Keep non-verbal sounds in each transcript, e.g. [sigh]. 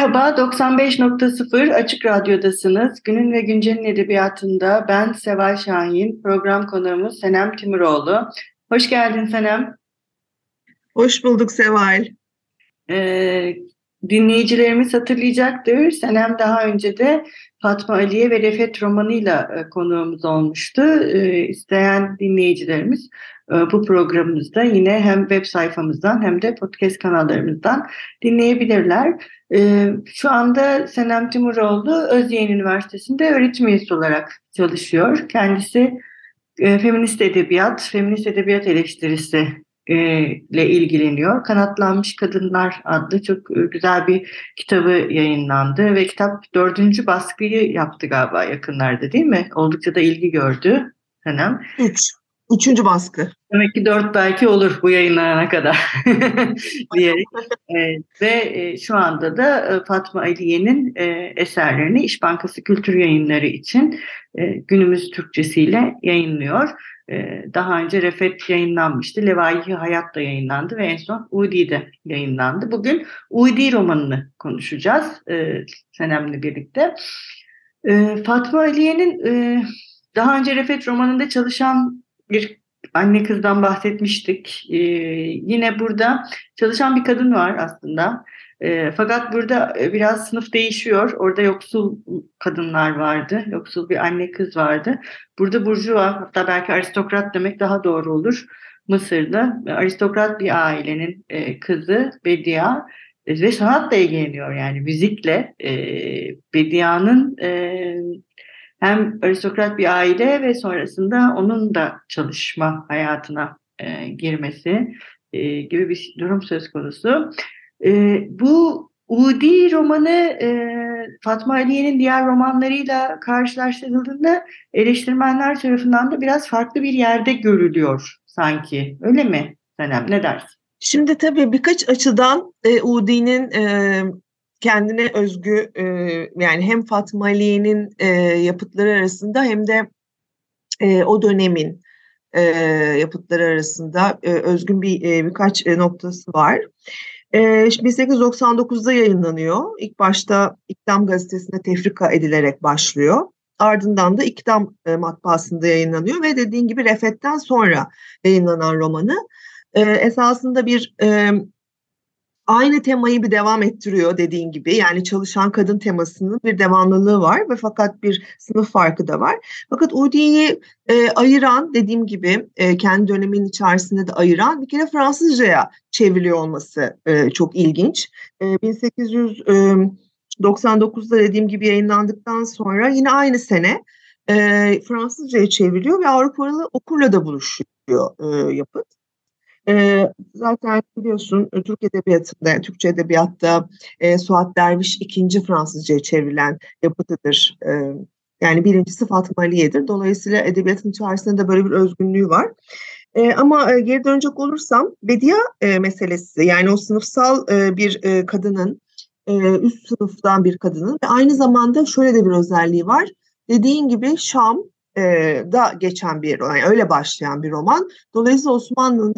Merhaba, 95.0 Açık Radyo'dasınız. Günün ve Güncel'in edebiyatında ben Seval Şahin, program konuğumuz Senem Timuroğlu. Hoş geldin Senem. Hoş bulduk Seval. Ee, dinleyicilerimiz hatırlayacaktır. Senem daha önce de Fatma Aliye ve Refet romanıyla e, konuğumuz olmuştu. Ee, isteyen dinleyicilerimiz e, bu programımızda yine hem web sayfamızdan hem de podcast kanallarımızdan dinleyebilirler. Ee, şu anda Senem Timuroğlu Özyeğin Üniversitesi'nde öğretim üyesi olarak çalışıyor. Kendisi e, feminist edebiyat, feminist edebiyat eleştirisi e, ile ilgileniyor. Kanatlanmış Kadınlar adlı çok güzel bir kitabı yayınlandı ve kitap dördüncü baskıyı yaptı galiba yakınlarda değil mi? Oldukça da ilgi gördü Senem. Üç. Üçüncü baskı. Demek ki dört belki olur bu yayınlanana kadar [laughs] diyerek. [laughs] e, ve e, şu anda da e, Fatma Aliye'nin e, eserlerini İş Bankası Kültür Yayınları için e, günümüz Türkçesiyle yayınlıyor. E, daha önce Refet yayınlanmıştı. Levayi Hayat da yayınlandı ve en son Udi de yayınlandı. Bugün Udi romanını konuşacağız e, Senem'le birlikte. E, Fatma Aliye'nin e, daha önce Refet romanında çalışan bir anne kızdan bahsetmiştik. Ee, yine burada çalışan bir kadın var aslında. E, fakat burada biraz sınıf değişiyor. Orada yoksul kadınlar vardı. Yoksul bir anne kız vardı. Burada burjuva hatta belki aristokrat demek daha doğru olur. Mısır'da aristokrat bir ailenin e, kızı Bedia e, ve sanatla ilgileniyor yani müzikle. E, Bedia'nın e, hem aristokrat bir aile ve sonrasında onun da çalışma hayatına e, girmesi e, gibi bir durum söz konusu. E, bu Udi romanı e, Fatma Aliye'nin diğer romanlarıyla karşılaştırıldığında eleştirmenler tarafından da biraz farklı bir yerde görülüyor sanki. Öyle mi Senem? Ne dersin? Şimdi tabii birkaç açıdan e, Udi'nin e, kendine özgü e, yani hem Fatma Aliye'nin e, yapıtları arasında hem de e, o dönemin e, yapıtları arasında e, özgün bir e, birkaç e, noktası var. E, 1899'da yayınlanıyor. İlk başta İktam gazetesine tefrika edilerek başlıyor. Ardından da İktam e, matbaasında yayınlanıyor ve dediğin gibi Refet'ten sonra yayınlanan romanı e, esasında bir e, aynı temayı bir devam ettiriyor dediğin gibi. Yani çalışan kadın temasının bir devamlılığı var ve fakat bir sınıf farkı da var. Fakat Udi'yi e, ayıran dediğim gibi e, kendi dönemin içerisinde de ayıran bir kere Fransızcaya çevriliyor olması e, çok ilginç. E, 1899'da dediğim gibi yayınlandıktan sonra yine aynı sene e, Fransızcaya çevriliyor ve Avrupalı okurla da buluşuyor e, yapıt. E, zaten biliyorsun e, Türk Edebiyatı'nda, Türkçe Edebiyat'ta e, Suat Derviş ikinci Fransızca'ya çevrilen yapıtıdır. E, yani birincisi Fatma Aliye'dir. Dolayısıyla edebiyatın içerisinde de böyle bir özgünlüğü var. E, ama e, geri dönecek olursam Bedia e, meselesi yani o sınıfsal e, bir e, kadının e, üst sınıftan bir kadının ve aynı zamanda şöyle de bir özelliği var. Dediğin gibi Şam e, da geçen bir yani öyle başlayan bir roman. Dolayısıyla Osmanlı'nın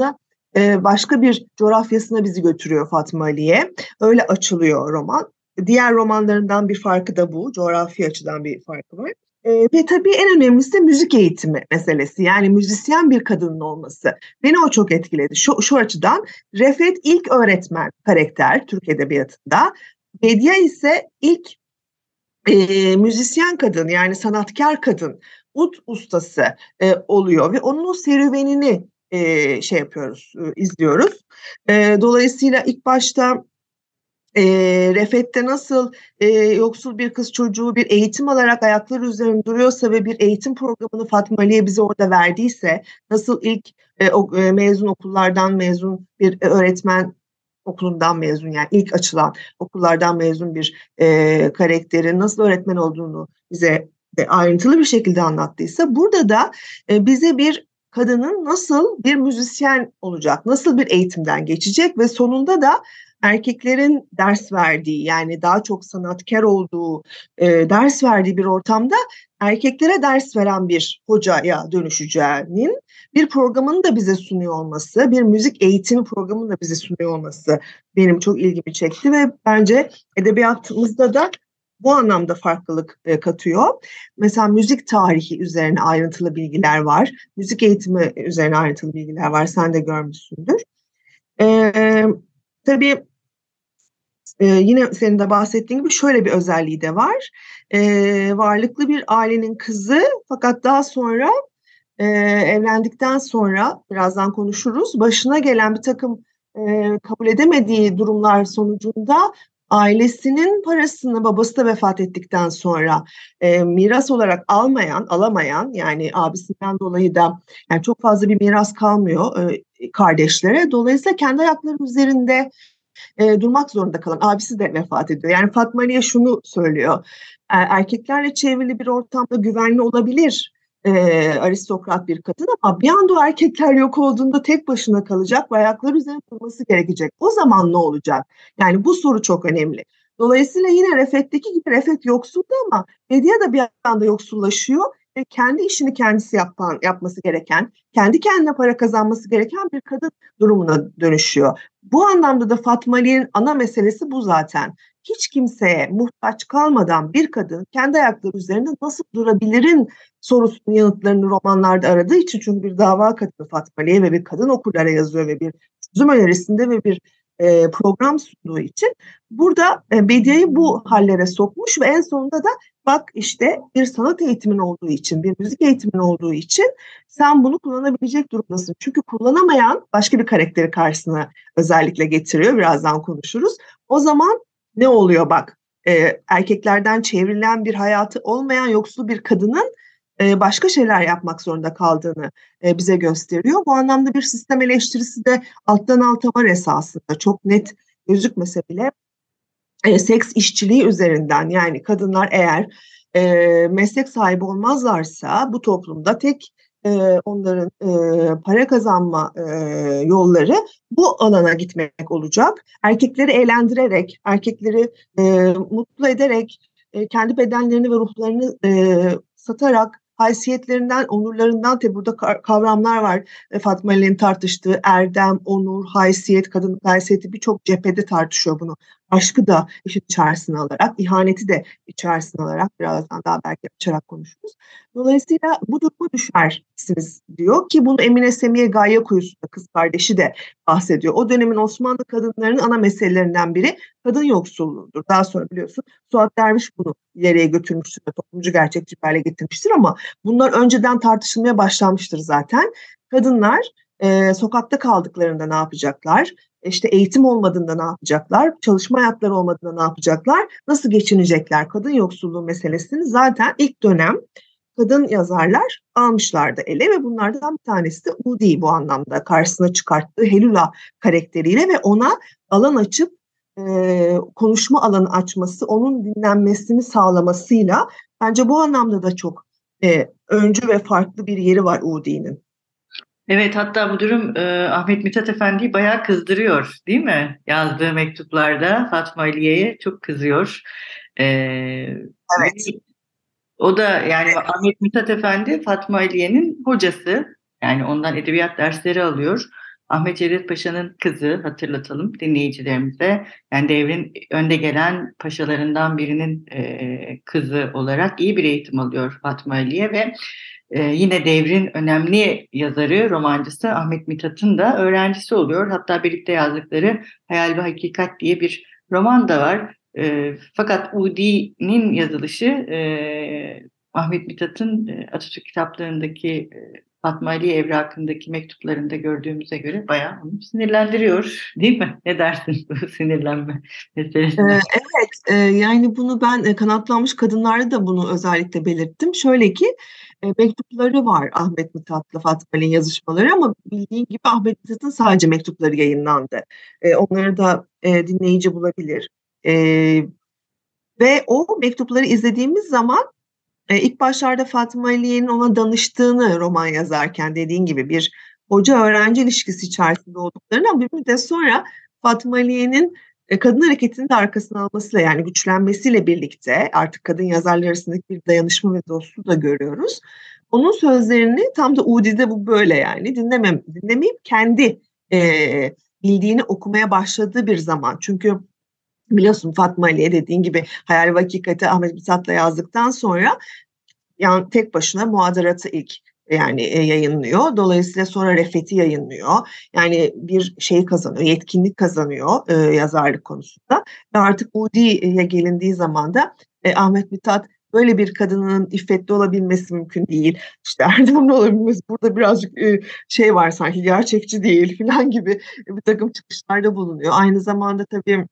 da başka bir coğrafyasına bizi götürüyor Fatma Ali'ye. Öyle açılıyor roman. Diğer romanlarından bir farkı da bu. Coğrafi açıdan bir farkı var. E, ve tabii en önemlisi de müzik eğitimi meselesi. Yani müzisyen bir kadının olması. Beni o çok etkiledi. Şu, şu açıdan Refet ilk öğretmen karakter Türk Edebiyatı'nda. Bedia ise ilk e, müzisyen kadın yani sanatkar kadın, ut ustası e, oluyor ve onun o serüvenini e, şey yapıyoruz, e, izliyoruz. E, dolayısıyla ilk başta e, Refet'te nasıl e, yoksul bir kız çocuğu bir eğitim alarak ayakları üzerinde duruyorsa ve bir eğitim programını Fatma Ali'ye bize orada verdiyse, nasıl ilk e, o, e, mezun okullardan mezun bir öğretmen okulundan mezun yani ilk açılan okullardan mezun bir e, karakterin nasıl öğretmen olduğunu bize e, ayrıntılı bir şekilde anlattıysa burada da e, bize bir kadının nasıl bir müzisyen olacak, nasıl bir eğitimden geçecek ve sonunda da erkeklerin ders verdiği yani daha çok sanatkar olduğu e, ders verdiği bir ortamda erkeklere ders veren bir hocaya dönüşeceğinin bir programını da bize sunuyor olması, bir müzik eğitimi programını da bize sunuyor olması benim çok ilgimi çekti ve bence edebiyatımızda da bu anlamda farklılık e, katıyor. Mesela müzik tarihi üzerine ayrıntılı bilgiler var. Müzik eğitimi üzerine ayrıntılı bilgiler var. Sen de görmüşsündür. Ee, tabii e, yine senin de bahsettiğin gibi şöyle bir özelliği de var. Ee, varlıklı bir ailenin kızı fakat daha sonra e, evlendikten sonra birazdan konuşuruz. Başına gelen bir takım e, kabul edemediği durumlar sonucunda ailesinin parasını babası da vefat ettikten sonra e, miras olarak almayan, alamayan yani abisinden dolayı da yani çok fazla bir miras kalmıyor e, kardeşlere. Dolayısıyla kendi ayakları üzerinde e, durmak zorunda kalan abisi de vefat ediyor. Yani Fatma Aliye şunu söylüyor. E, erkeklerle çevrili bir ortamda güvenli olabilir e, aristokrat bir kadın ama bir anda o erkekler yok olduğunda tek başına kalacak ve ayakları üzerinde durması gerekecek. O zaman ne olacak? Yani bu soru çok önemli. Dolayısıyla yine Refet'teki gibi Refet yoksuldu ama Medya da bir anda yoksullaşıyor ve kendi işini kendisi yapan, yapması gereken, kendi kendine para kazanması gereken bir kadın durumuna dönüşüyor. Bu anlamda da Fatma Ali'nin ana meselesi bu zaten. Hiç kimseye muhtaç kalmadan bir kadın kendi ayakları üzerinde nasıl durabilirin sorusunun yanıtlarını romanlarda aradığı için çünkü bir dava kadını Fatma Ali'ye ve bir kadın okurlara yazıyor ve bir çözüm önerisinde ve bir e, program sunduğu için burada e, Bediye'yi bu hallere sokmuş ve en sonunda da bak işte bir sanat eğitimin olduğu için, bir müzik eğitimin olduğu için sen bunu kullanabilecek durumdasın. Çünkü kullanamayan başka bir karakteri karşısına özellikle getiriyor. Birazdan konuşuruz. O zaman ne oluyor bak? E, erkeklerden çevrilen bir hayatı olmayan yoksul bir kadının başka şeyler yapmak zorunda kaldığını e, bize gösteriyor. Bu anlamda bir sistem eleştirisi de alttan alta var esasında. Çok net gözükmese bile e, seks işçiliği üzerinden yani kadınlar eğer meslek sahibi olmazlarsa bu toplumda tek onların para kazanma yolları bu alana gitmek olacak. Erkekleri eğlendirerek, erkekleri mutlu ederek, kendi bedenlerini ve ruhlarını satarak haysiyetlerinden, onurlarından tabi burada kavramlar var. E, Fatma Ali'nin tartıştığı erdem, onur, haysiyet, kadın haysiyeti birçok cephede tartışıyor bunu aşkı da işin içerisine alarak, ihaneti de içerisine alarak birazdan daha belki açarak konuşuruz. Dolayısıyla bu duruma düşersiniz diyor ki bunu Emine Semiye Gaye Kuyusu'da kız kardeşi de bahsediyor. O dönemin Osmanlı kadınlarının ana meselelerinden biri kadın yoksulluğudur. Daha sonra biliyorsun Suat Derviş bunu ileriye götürmüştür ve toplumcu gerçekçi hale getirmiştir ama bunlar önceden tartışılmaya başlanmıştır zaten. Kadınlar e, sokakta kaldıklarında ne yapacaklar? İşte eğitim olmadığında ne yapacaklar, çalışma hayatları olmadığında ne yapacaklar, nasıl geçinecekler kadın yoksulluğu meselesini? Zaten ilk dönem kadın yazarlar almışlardı ele ve bunlardan bir tanesi de Udi bu anlamda karşısına çıkarttığı Helula karakteriyle ve ona alan açıp e, konuşma alanı açması, onun dinlenmesini sağlamasıyla bence bu anlamda da çok e, öncü ve farklı bir yeri var Udi'nin. Evet hatta bu durum e, Ahmet Mithat Efendi'yi bayağı kızdırıyor değil mi? Yazdığı mektuplarda Fatma Aliye'ye çok kızıyor. E, evet. O da yani Ahmet Mithat Efendi Fatma Aliye'nin hocası. Yani ondan edebiyat dersleri alıyor. Ahmet Cevdet Paşa'nın kızı hatırlatalım dinleyicilerimize. Yani devrin önde gelen paşalarından birinin e, kızı olarak iyi bir eğitim alıyor Fatma Aliye ve ee, yine devrin önemli yazarı, romancısı Ahmet Mithat'ın da öğrencisi oluyor. Hatta birlikte yazdıkları Hayal ve Hakikat diye bir roman da var. E, fakat Udi'nin yazılışı e, Ahmet Mithat'ın e, Atatürk kitaplarındaki e, Fatma Ali evrakındaki mektuplarında gördüğümüze göre bayağı onu sinirlendiriyor [laughs] değil mi? Ne dersin bu sinirlenme meselesine? Ee, evet e, yani bunu ben e, kanatlanmış kadınlarda da bunu özellikle belirttim. Şöyle ki e, mektupları var Ahmet Mithat'la Fatma Ali'nin yazışmaları ama bildiğin gibi Ahmet Mithat'ın sadece mektupları yayınlandı. E, onları da e, dinleyici bulabilir. E, ve o mektupları izlediğimiz zaman ilk başlarda Fatma Aliye'nin ona danıştığını roman yazarken dediğin gibi bir hoca-öğrenci ilişkisi içerisinde olduklarını ama bir müddet sonra Fatma Aliye'nin e, kadın hareketinin de arkasına almasıyla yani güçlenmesiyle birlikte artık kadın yazarlar arasındaki bir dayanışma ve dostluğu da görüyoruz. Onun sözlerini tam da Udi'de bu böyle yani dinlemem, dinlemeyip kendi e, bildiğini okumaya başladığı bir zaman. Çünkü biliyorsun Fatma Ali'ye dediğin gibi Hayal ve Hakikati Ahmet Mithat'la yazdıktan sonra yani tek başına muadaratı ilk yani e, yayınlıyor. Dolayısıyla sonra Refet'i yayınlıyor. Yani bir şey kazanıyor, yetkinlik kazanıyor e, yazarlık konusunda. Ve artık Udi'ye gelindiği zaman da e, Ahmet Mithat böyle bir kadının iffetli olabilmesi mümkün değil. İşte [laughs] erdemli olabilmesi burada birazcık e, şey var sanki gerçekçi değil [laughs] falan gibi bir takım çıkışlarda bulunuyor. Aynı zamanda tabii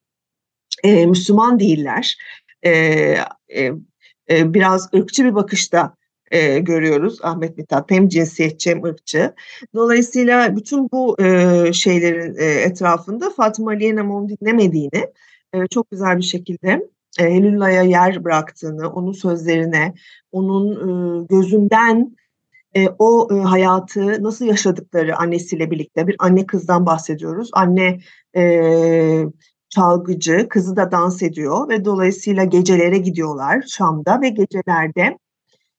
e, Müslüman değiller. E, e, e, biraz ırkçı bir bakışta e, görüyoruz Ahmet Mithat hem cinsiyetçi hem ırkçı. Dolayısıyla bütün bu e, şeylerin e, etrafında Fatıma Aliye Namon dinlemediğini e, çok güzel bir şekilde e, Helula'ya yer bıraktığını, onun sözlerine, onun e, gözünden e, o e, hayatı nasıl yaşadıkları annesiyle birlikte bir anne kızdan bahsediyoruz. Anne e, çalgıcı, kızı da dans ediyor ve dolayısıyla gecelere gidiyorlar Şam'da ve gecelerde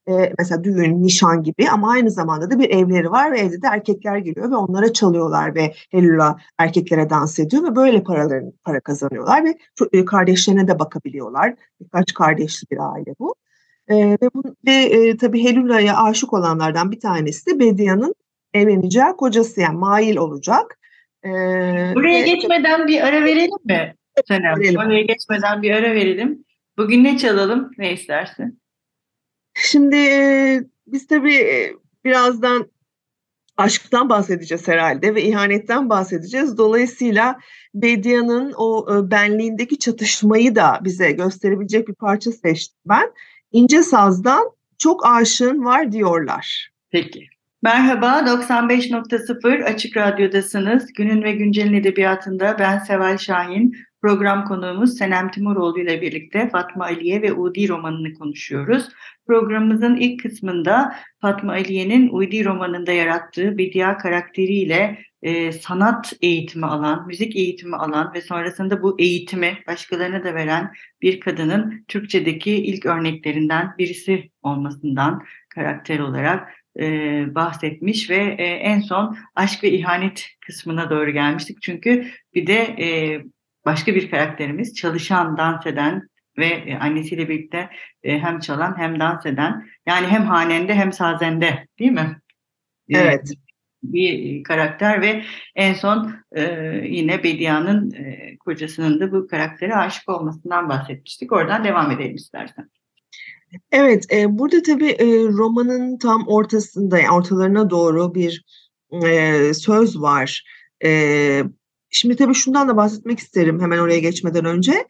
e, mesela düğün, nişan gibi ama aynı zamanda da bir evleri var ve evde de erkekler geliyor ve onlara çalıyorlar ve Helula erkeklere dans ediyor ve böyle paraların para kazanıyorlar ve e, kardeşlerine de bakabiliyorlar. Birkaç kardeşli bir aile bu. E, ve bu ve e, tabii Helula'ya aşık olanlardan bir tanesi de Bedia'nın evleneceği kocası yani Mail olacak. Ee, Buraya ve, geçmeden bir ara verelim mi? Verelim. Oraya geçmeden bir ara verelim. Bugün ne çalalım? Ne istersin? Şimdi e, biz tabii e, birazdan aşktan bahsedeceğiz herhalde ve ihanetten bahsedeceğiz. Dolayısıyla Bedia'nın o e, benliğindeki çatışmayı da bize gösterebilecek bir parça seçtim ben. İnce Saz'dan çok aşığın var diyorlar. Peki. Merhaba, 95.0 Açık Radyo'dasınız. Günün ve Güncel'in edebiyatında ben Seval Şahin. Program konuğumuz Senem Timuroğlu ile birlikte Fatma Aliye ve Udi romanını konuşuyoruz. Programımızın ilk kısmında Fatma Aliye'nin Udi romanında yarattığı Bedia karakteriyle e, sanat eğitimi alan, müzik eğitimi alan ve sonrasında bu eğitimi başkalarına da veren bir kadının Türkçedeki ilk örneklerinden birisi olmasından karakter olarak e, bahsetmiş ve e, en son aşk ve ihanet kısmına doğru gelmiştik. Çünkü bir de e, başka bir karakterimiz çalışan, dans eden ve e, annesiyle birlikte e, hem çalan hem dans eden yani hem hanende hem sazende değil mi? Evet. Bir karakter ve en son e, yine Bedia'nın e, kocasının da bu karaktere aşık olmasından bahsetmiştik. Oradan devam edelim istersen. Evet, e, burada tabii e, romanın tam ortasında, ortalarına doğru bir e, söz var. E, şimdi tabii şundan da bahsetmek isterim hemen oraya geçmeden önce.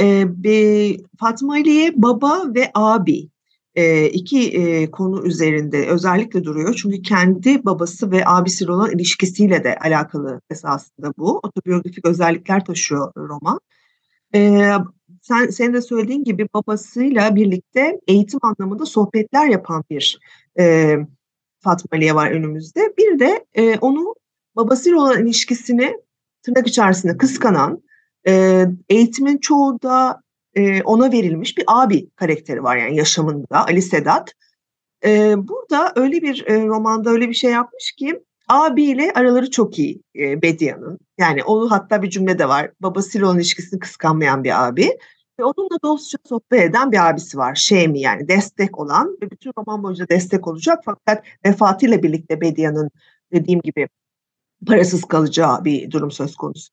E, bir, Fatma Ali'ye baba ve abi e, iki e, konu üzerinde özellikle duruyor. Çünkü kendi babası ve abisiyle olan ilişkisiyle de alakalı esasında bu. Otobiyografik özellikler taşıyor roman. E, sen senin de söylediğin gibi babasıyla birlikte eğitim anlamında sohbetler yapan bir e, Fatma Aliye var önümüzde. Bir de e, onu babasıyla olan ilişkisini tırnak içerisinde kıskanan, e, eğitimin çoğu da e, ona verilmiş bir abi karakteri var yani yaşamında Ali Sedat. E, burada öyle bir e, romanda öyle bir şey yapmış ki abiyle araları çok iyi e, Bedia'nın. Yani onu hatta bir cümle de var. Babasıyla olan ilişkisini kıskanmayan bir abi. Ve onunla dostça sohbet eden bir abisi var. Şemi yani destek olan ve bütün roman boyunca destek olacak. Fakat vefatıyla birlikte Bedia'nın dediğim gibi parasız kalacağı bir durum söz konusu.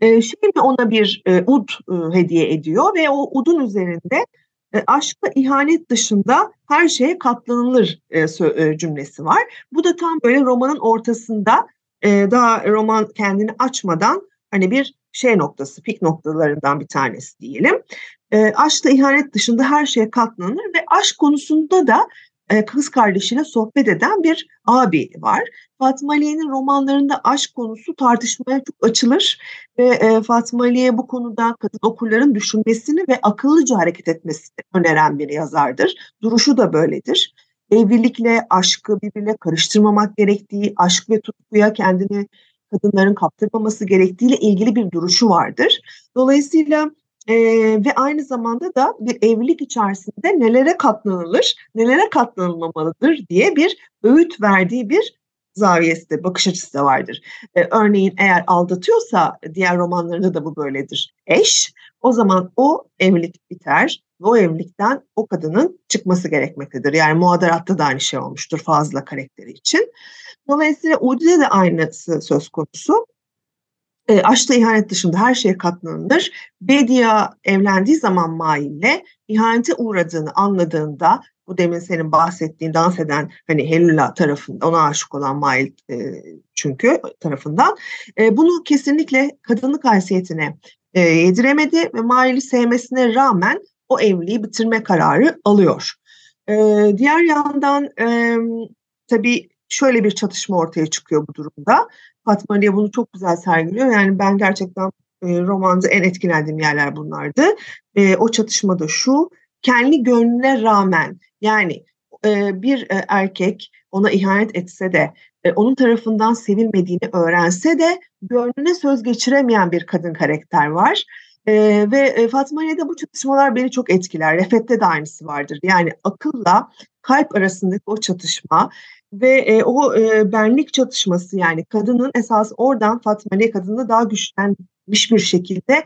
E, Şemi ona bir e, ud e, hediye ediyor ve o udun üzerinde e, aşkla ihanet dışında her şeye katlanılır e, e, cümlesi var. Bu da tam böyle romanın ortasında e, daha roman kendini açmadan hani bir şey noktası, pik noktalarından bir tanesi diyelim. E, aşkla ihanet dışında her şeye katlanır ve aşk konusunda da e, kız kardeşiyle sohbet eden bir abi var. Fatma Aliye'nin romanlarında aşk konusu tartışmaya çok açılır ve e, Fatma Aliye bu konuda kadın okurların düşünmesini ve akıllıca hareket etmesini öneren bir yazardır. Duruşu da böyledir. Evlilikle aşkı birbirine karıştırmamak gerektiği, aşk ve tutkuya kendini kadınların kaptırmaması gerektiğiyle ilgili bir duruşu vardır. Dolayısıyla e, ve aynı zamanda da bir evlilik içerisinde nelere katlanılır, nelere katlanılmamalıdır diye bir öğüt verdiği bir zaviyesi de, bakış açısı da vardır. E, örneğin eğer aldatıyorsa diğer romanlarında da bu böyledir. Eş, o zaman o evlilik biter ve o evlilikten o kadının çıkması gerekmektedir. Yani muadaratta da aynı şey olmuştur fazla karakteri için. Dolayısıyla Udi'de de aynısı söz konusu. E, aşkla ihanet dışında her şeye katlanılır. Bedia evlendiği zaman Mail'le ihanete uğradığını anladığında bu demin senin bahsettiğin dans eden hani Helula tarafında ona aşık olan Mail e, çünkü tarafından e, bunu kesinlikle kadınlık haysiyetine e, yediremedi ve Mail'i sevmesine rağmen o evliliği bitirme kararı alıyor. E, diğer yandan e, tabii şöyle bir çatışma ortaya çıkıyor bu durumda. Fatma Aliye bunu çok güzel sergiliyor. Yani ben gerçekten e, romanda en etkilendiğim yerler bunlardı. E, o çatışma da şu, kendi gönlüne rağmen yani e, bir e, erkek ona ihanet etse de e, onun tarafından sevilmediğini öğrense de gönlüne söz geçiremeyen bir kadın karakter var. E, ve e, Fatma Aliye'de bu çatışmalar beni çok etkiler. Refet'te de aynısı vardır. Yani akılla kalp arasındaki o çatışma ve e, o e, benlik çatışması yani kadının esas oradan Fatma Aliye kadını daha güçlenmiş bir şekilde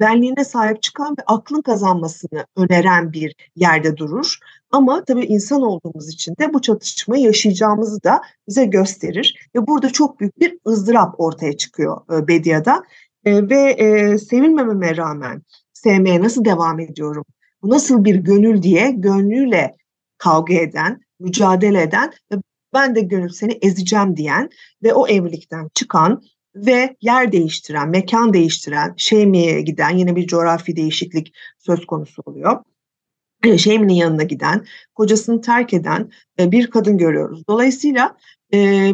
benliğine sahip çıkan ve aklın kazanmasını öneren bir yerde durur. Ama tabii insan olduğumuz için de bu çatışmayı yaşayacağımızı da bize gösterir. Ve burada çok büyük bir ızdırap ortaya çıkıyor e, Bedia'da. E, ve e, sevilmememe rağmen sevmeye nasıl devam ediyorum? Bu nasıl bir gönül diye gönlüyle kavga eden, mücadele eden ve ben de gönül seni ezeceğim diyen ve o evlilikten çıkan ve yer değiştiren, mekan değiştiren, Şeymi'ye giden yine bir coğrafi değişiklik söz konusu oluyor. Şeymi'nin yanına giden, kocasını terk eden e, bir kadın görüyoruz. Dolayısıyla e,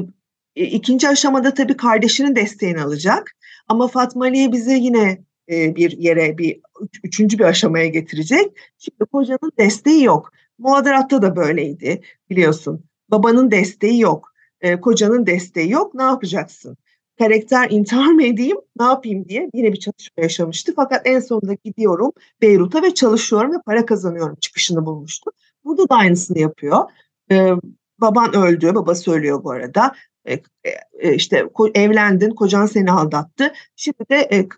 ikinci aşamada tabii kardeşinin desteğini alacak. Ama Fatma Aliye bize yine e, bir yere, bir üçüncü bir aşamaya getirecek. Şimdi kocanın desteği yok. Muadaratta da böyleydi biliyorsun. Babanın desteği yok. E, kocanın desteği yok. Ne yapacaksın? Karakter intihar mı edeyim, ne yapayım diye yine bir çatışma yaşamıştı. Fakat en sonunda gidiyorum Beyrut'a ve çalışıyorum ve para kazanıyorum çıkışını bulmuştu. Burada da aynısını yapıyor. E, baban öldü, baba söylüyor bu arada. E, e, işte evlendin, kocan seni aldattı. Şimdi de e,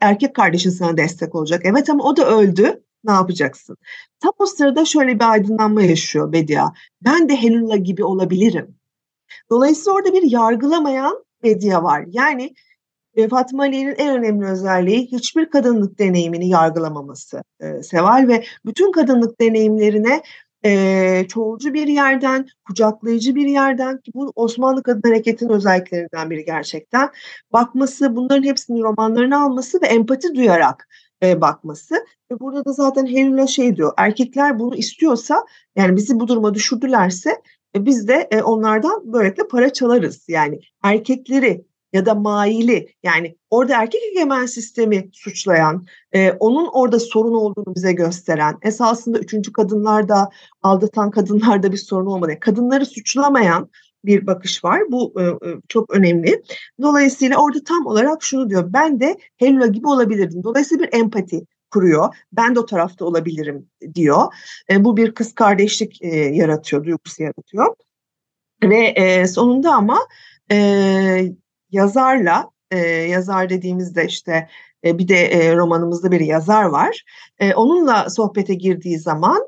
erkek kardeşin sana destek olacak. Evet ama o da öldü ne yapacaksın? Tam o sırada şöyle bir aydınlanma yaşıyor Bedia. Ben de Helula gibi olabilirim. Dolayısıyla orada bir yargılamayan Bedia var. Yani Fatma Ali'nin en önemli özelliği hiçbir kadınlık deneyimini yargılamaması e, Seval ve bütün kadınlık deneyimlerine e, çoğulcu bir yerden, kucaklayıcı bir yerden ki bu Osmanlı Kadın Hareketi'nin özelliklerinden biri gerçekten bakması, bunların hepsini romanlarına alması ve empati duyarak e, bakması. Ve burada da zaten Helena şey diyor, erkekler bunu istiyorsa yani bizi bu duruma düşürdülerse e, biz de e, onlardan böylelikle para çalarız. Yani erkekleri ya da maili yani orada erkek egemen sistemi suçlayan, e, onun orada sorun olduğunu bize gösteren, esasında üçüncü kadınlarda, aldatan kadınlarda bir sorun olmadı. Kadınları suçlamayan bir bakış var. Bu e, e, çok önemli. Dolayısıyla orada tam olarak şunu diyor. Ben de Helena gibi olabilirdim. Dolayısıyla bir empati kuruyor. Ben de o tarafta olabilirim diyor. E, bu bir kız kardeşlik yaratıyor, duygusu yaratıyor. Ve sonunda ama yazarla, yazar dediğimizde işte bir de romanımızda bir yazar var. Onunla sohbete girdiği zaman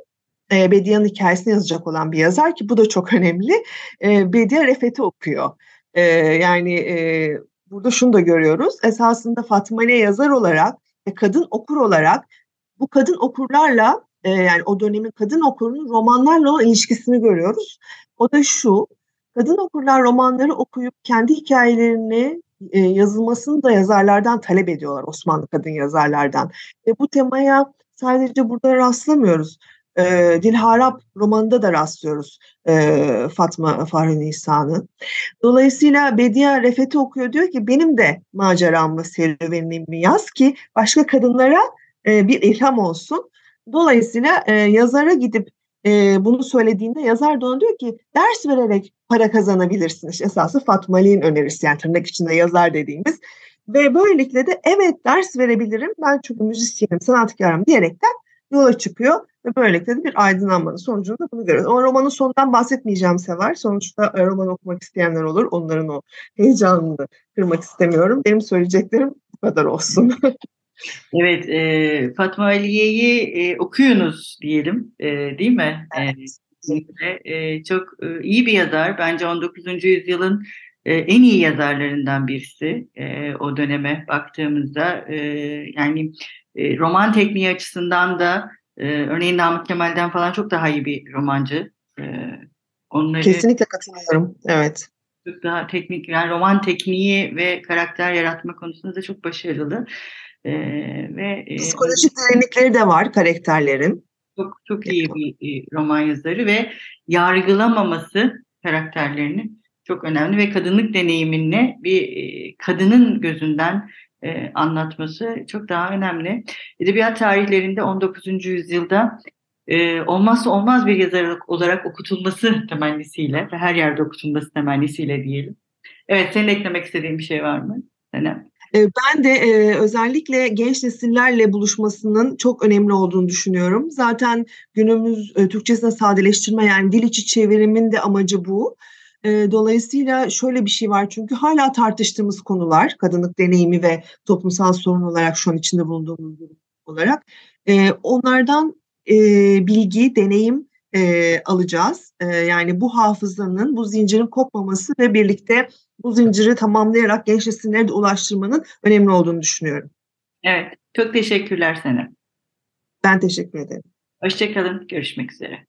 e, Bedia'nın hikayesini yazacak olan bir yazar ki bu da çok önemli. E, Bedia Refet'i okuyor. E, yani e, burada şunu da görüyoruz. Esasında Fatma yazar olarak ve kadın okur olarak bu kadın okurlarla e, yani o dönemin kadın okurunun romanlarla olan ilişkisini görüyoruz. O da şu, kadın okurlar romanları okuyup kendi hikayelerini e, yazılmasını da yazarlardan talep ediyorlar Osmanlı kadın yazarlardan. Ve bu temaya sadece burada rastlamıyoruz. E, Dilharap romanında da rastlıyoruz e, Fatma Fahri Nisa'nın. Dolayısıyla Bediye Refet'i okuyor diyor ki benim de maceramı, serüvenimi yaz ki başka kadınlara e, bir ilham olsun. Dolayısıyla e, yazara gidip e, bunu söylediğinde yazar da ona diyor ki ders vererek para kazanabilirsin. İşte esası Fatma Ali'nin önerisi yani tırnak içinde yazar dediğimiz. Ve böylelikle de evet ders verebilirim ben çünkü müzisyenim, sanatkarım diyerekten yola çıkıyor ve böylelikle de bir aydınlanmanın sonucunda bunu görüyoruz. Ama romanın sonundan bahsetmeyeceğim Sever. Sonuçta e, roman okumak isteyenler olur. Onların o heyecanını kırmak istemiyorum. Benim söyleyeceklerim bu kadar olsun. [laughs] evet, e, Fatma Aliye'yi e, okuyunuz diyelim, e, değil mi? Evet. E, e, çok e, iyi bir yazar. Bence 19. yüzyılın e, en iyi yazarlarından birisi e, o döneme baktığımızda. E, yani e, roman tekniği açısından da e, örneğin Namık Kemal'den falan çok daha iyi bir romancı. E, onları Kesinlikle katılıyorum. Evet. Çok daha teknik, yani roman tekniği ve karakter yaratma konusunda da çok başarılı. Ve e, Psikolojik derinlikleri de var karakterlerin. Çok çok iyi bir e, roman yazarı ve yargılamaması karakterlerini çok önemli ve kadınlık deneyimini bir e, kadının gözünden e, anlatması çok daha önemli. Edebiyat tarihlerinde 19. yüzyılda e, olmazsa olmaz bir yazar olarak okutulması temennisiyle ve her yerde okutulması temennisiyle diyelim. Evet, senin eklemek istediğin bir şey var mı? Senem. Ben de e, özellikle genç nesillerle buluşmasının çok önemli olduğunu düşünüyorum. Zaten günümüz e, Türkçesine sadeleştirme yani dil içi çevirimin de amacı bu. E, dolayısıyla şöyle bir şey var çünkü hala tartıştığımız konular kadınlık deneyimi ve toplumsal sorun olarak şu an içinde bulunduğumuz durum olarak e, onlardan e, bilgi, deneyim e, alacağız. E, yani bu hafızanın, bu zincirin kopmaması ve birlikte bu zinciri tamamlayarak genç nesillere de ulaştırmanın önemli olduğunu düşünüyorum. Evet, çok teşekkürler sana. Ben teşekkür ederim. Hoşçakalın, görüşmek üzere.